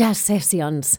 Jazz Sessions.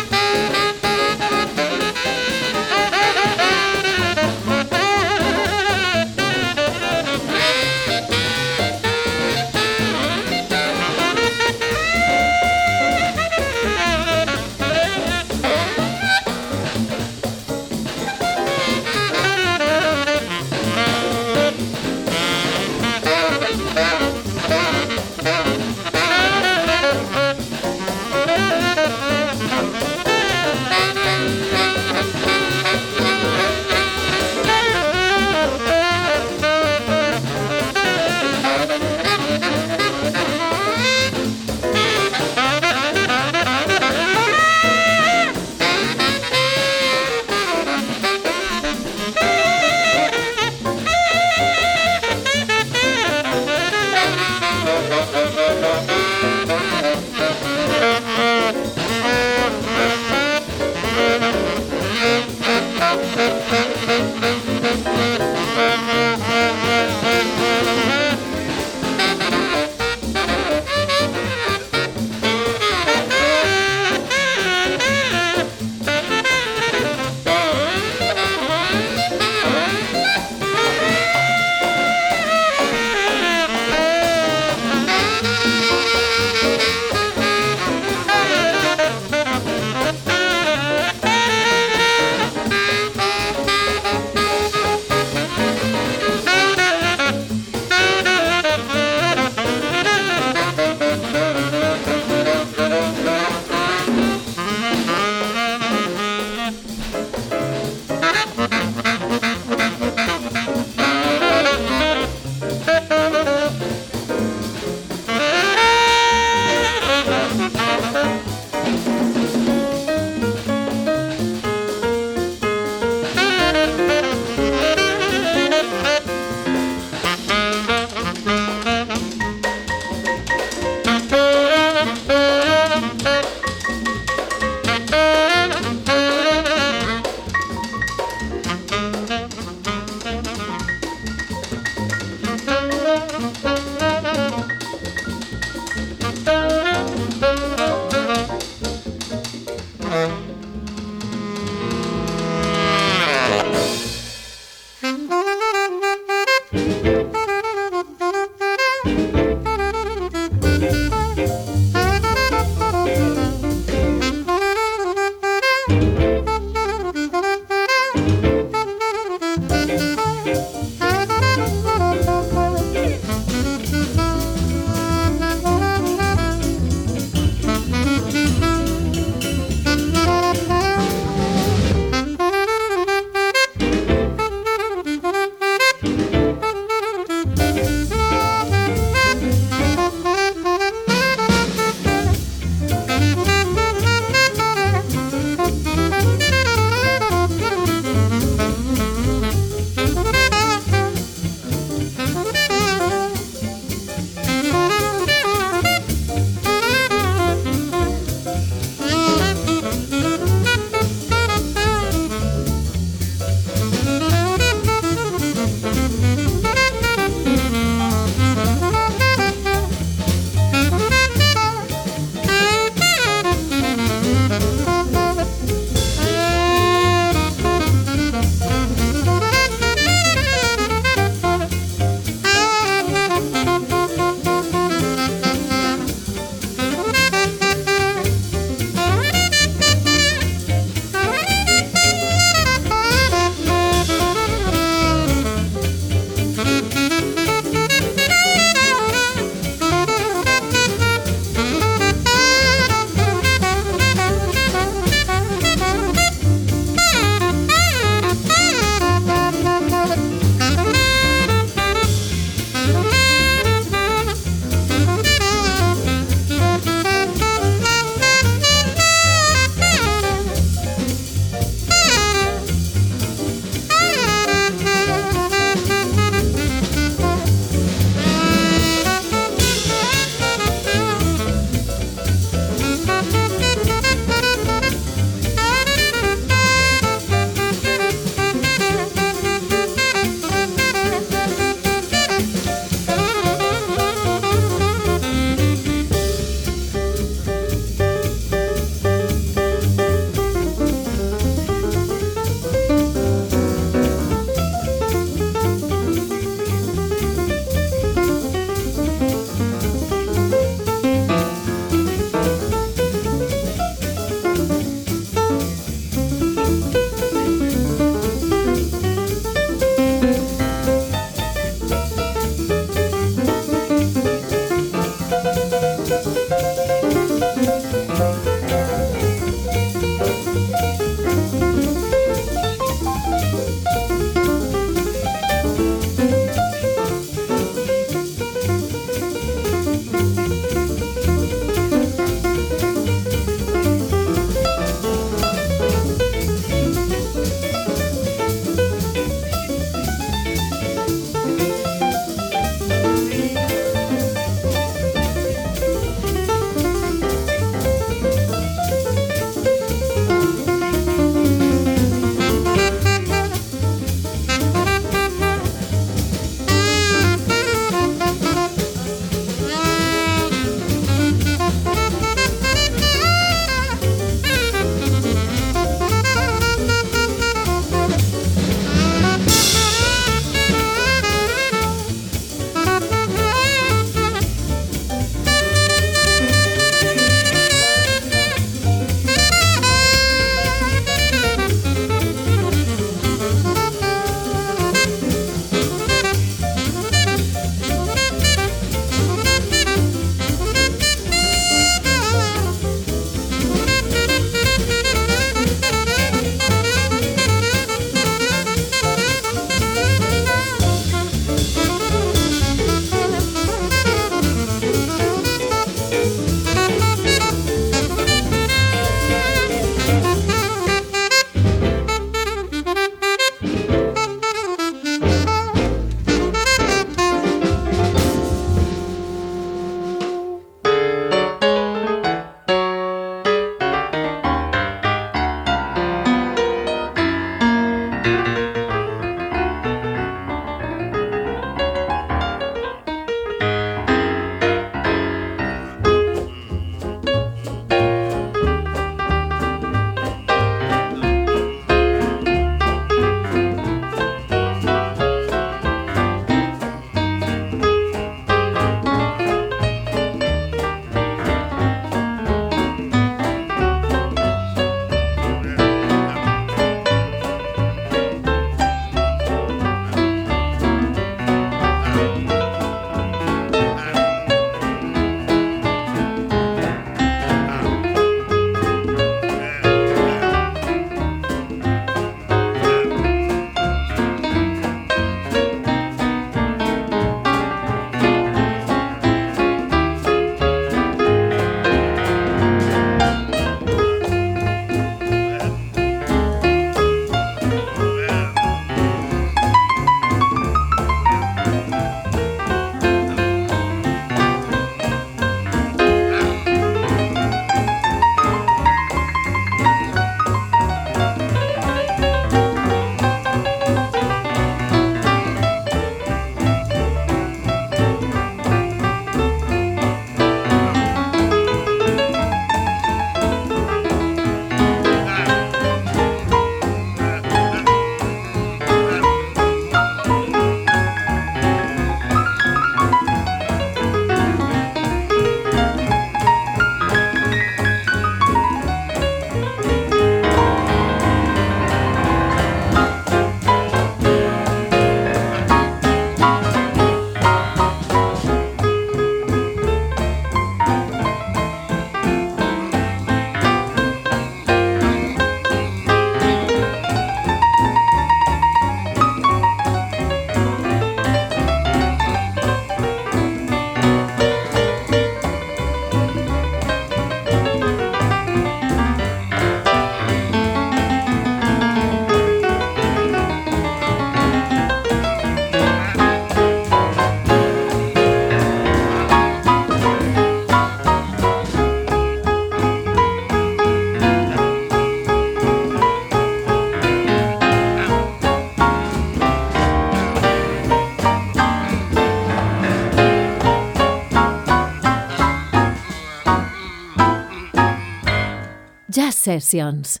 Sessions.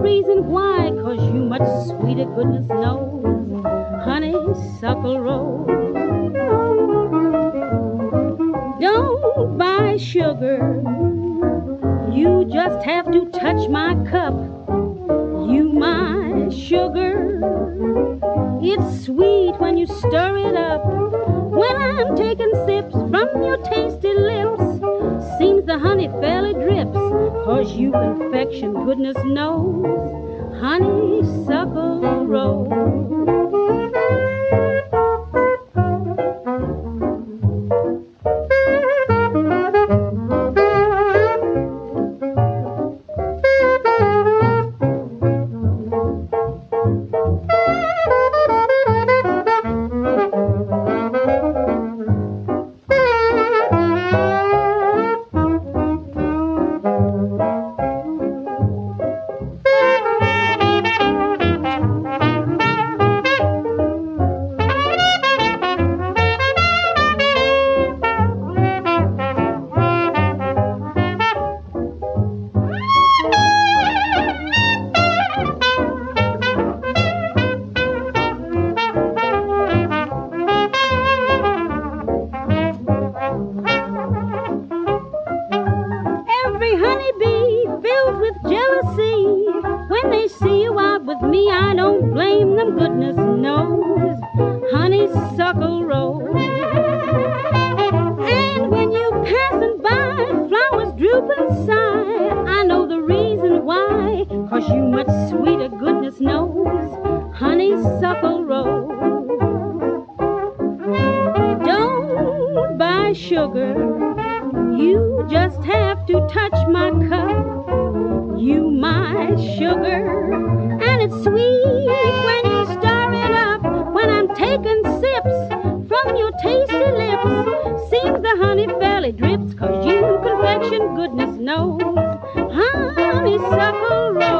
Reason why, cause you much sweeter, goodness knows. Honeysuckle Rose. Don't buy sugar. You just have to touch my cup. You my sugar. It's sweet when you stir it up. When I'm taking sips from your tasty You confection, goodness knows, honeysuckle rose. sugar. You just have to touch my cup. You my sugar. And it's sweet when you stir it up. When I'm taking sips from your tasty lips. Seems the honey fairly drips. Cause you confection goodness knows. Honeysuckle rose.